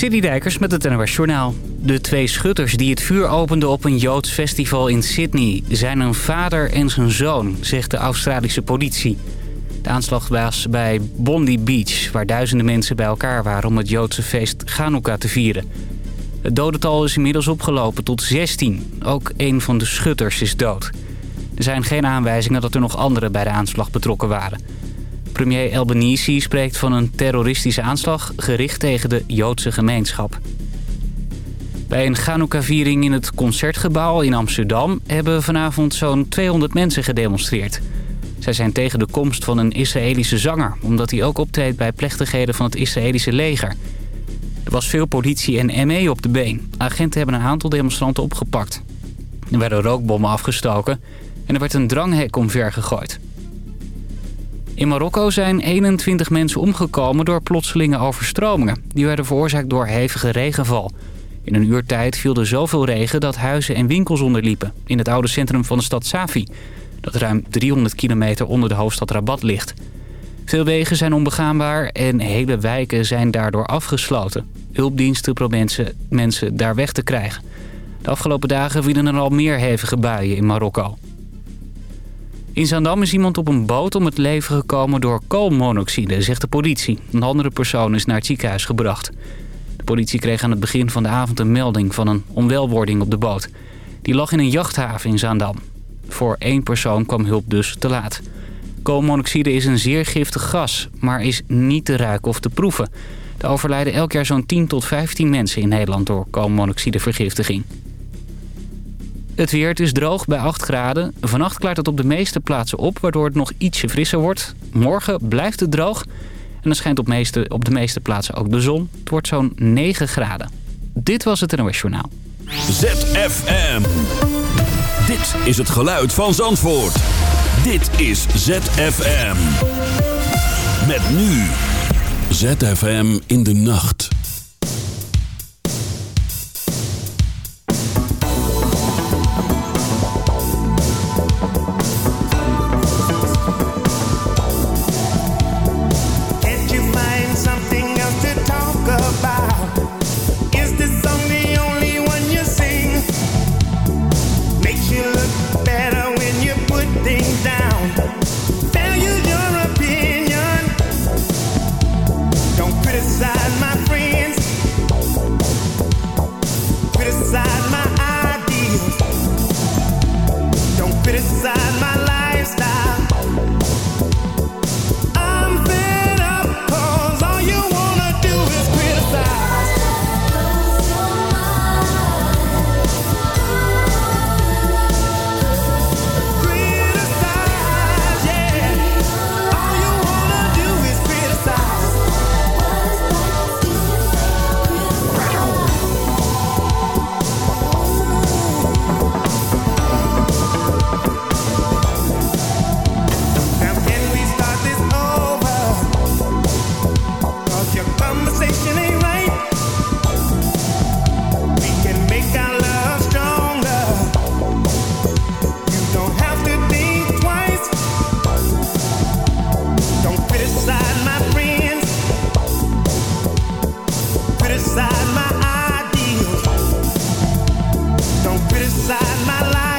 Dijkers met het NOS Journaal. De twee schutters die het vuur openden op een Joods festival in Sydney... zijn een vader en zijn zoon, zegt de Australische politie. De aanslag was bij Bondi Beach... waar duizenden mensen bij elkaar waren om het Joodse feest Chanukka te vieren. Het dodental is inmiddels opgelopen tot 16. Ook een van de schutters is dood. Er zijn geen aanwijzingen dat er nog anderen bij de aanslag betrokken waren... Premier Albanese spreekt van een terroristische aanslag gericht tegen de Joodse gemeenschap. Bij een Chanukka-viering in het Concertgebouw in Amsterdam... hebben vanavond zo'n 200 mensen gedemonstreerd. Zij zijn tegen de komst van een Israëlische zanger... omdat hij ook optreedt bij plechtigheden van het Israëlische leger. Er was veel politie en ME op de been. Agenten hebben een aantal demonstranten opgepakt. Er werden rookbommen afgestoken en er werd een dranghek omver gegooid. In Marokko zijn 21 mensen omgekomen door plotselinge overstromingen. Die werden veroorzaakt door hevige regenval. In een uur tijd viel er zoveel regen dat huizen en winkels onderliepen... in het oude centrum van de stad Safi... dat ruim 300 kilometer onder de hoofdstad Rabat ligt. Veel wegen zijn onbegaanbaar en hele wijken zijn daardoor afgesloten. Hulpdiensten proberen mensen daar weg te krijgen. De afgelopen dagen vielen er al meer hevige buien in Marokko. In Zaandam is iemand op een boot om het leven gekomen door koolmonoxide, zegt de politie. Een andere persoon is naar het ziekenhuis gebracht. De politie kreeg aan het begin van de avond een melding van een onwelwording op de boot. Die lag in een jachthaven in Zaandam. Voor één persoon kwam hulp dus te laat. Koolmonoxide is een zeer giftig gas, maar is niet te ruiken of te proeven. Er overlijden elk jaar zo'n 10 tot 15 mensen in Nederland door koolmonoxidevergiftiging. Het weer, het is droog bij 8 graden. Vannacht klaart het op de meeste plaatsen op, waardoor het nog ietsje frisser wordt. Morgen blijft het droog. En dan schijnt op, op de meeste plaatsen ook de zon. Het wordt zo'n 9 graden. Dit was het NOS Journaal. ZFM. Dit is het geluid van Zandvoort. Dit is ZFM. Met nu. ZFM in de nacht. criticize my ideals. Don't criticize my life.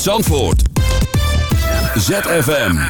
Zandvoort. ZFM.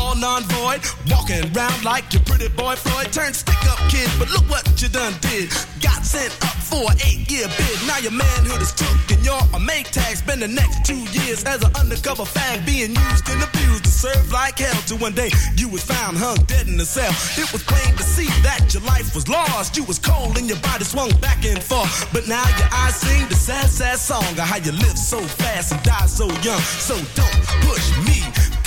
all non-void, walking around like your pretty boy Floyd. Turned stick-up kid, but look what you done did. Got sent up for an eight-year bid. Now your manhood is took and you're a make. Spend the next two years as an undercover fag, being used and abused to serve like hell. Till one day you was found hung dead in a cell. It was plain to see that your life was lost. You was cold and your body swung back and forth. But now your eyes sing the sad, sad song of how you live so fast and die so young. So don't push me,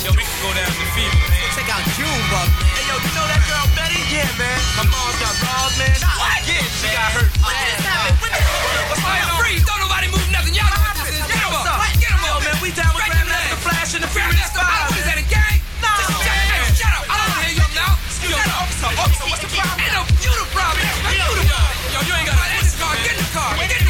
Yo, we can go down to Fever, man. Check out Junebug. Hey, yo, you know that girl Betty? Yeah, man. My mom got robbed, man. What? Yeah, she got hurt. What just happened? What the What's going on? Freeze! Don't nobody move nothing. Y'all know what this is. Get 'em What's up. up? Get 'em Yo, up. man, we down with Straight to the Flash and the Furious Furious Five. Five. What is that, a gang? No, Just shut, man. hey, shut up. I don't wanna hear you up now. Yo, Shut up. officer, officer, what's the problem? Ain't no you the problem. You the problem. Yo, you ain't got Get in the car. Get in the car. Get in the car.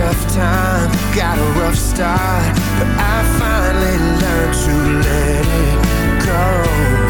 tough time, got a rough start, but I finally learned to let it go.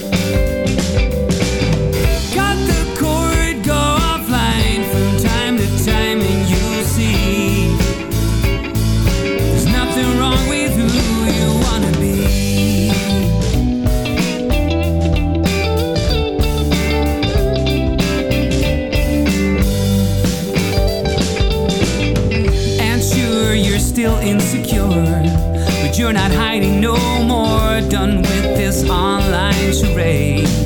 you're not hiding no more. Done with this online charade.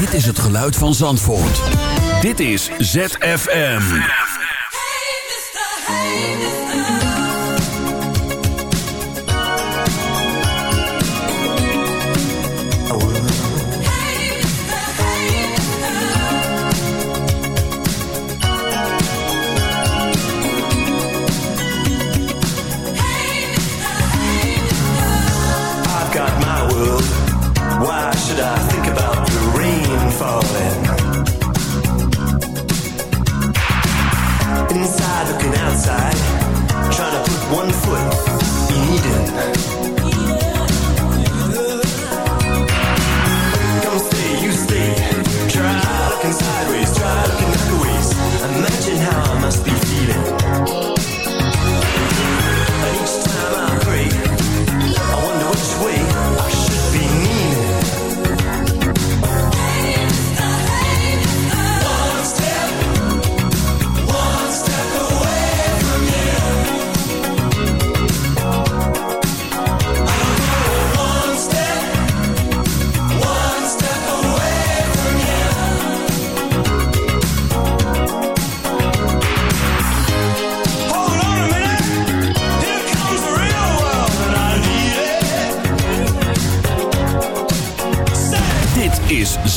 Dit is het geluid van Zandvoort. Dit is ZFM. Hey hey.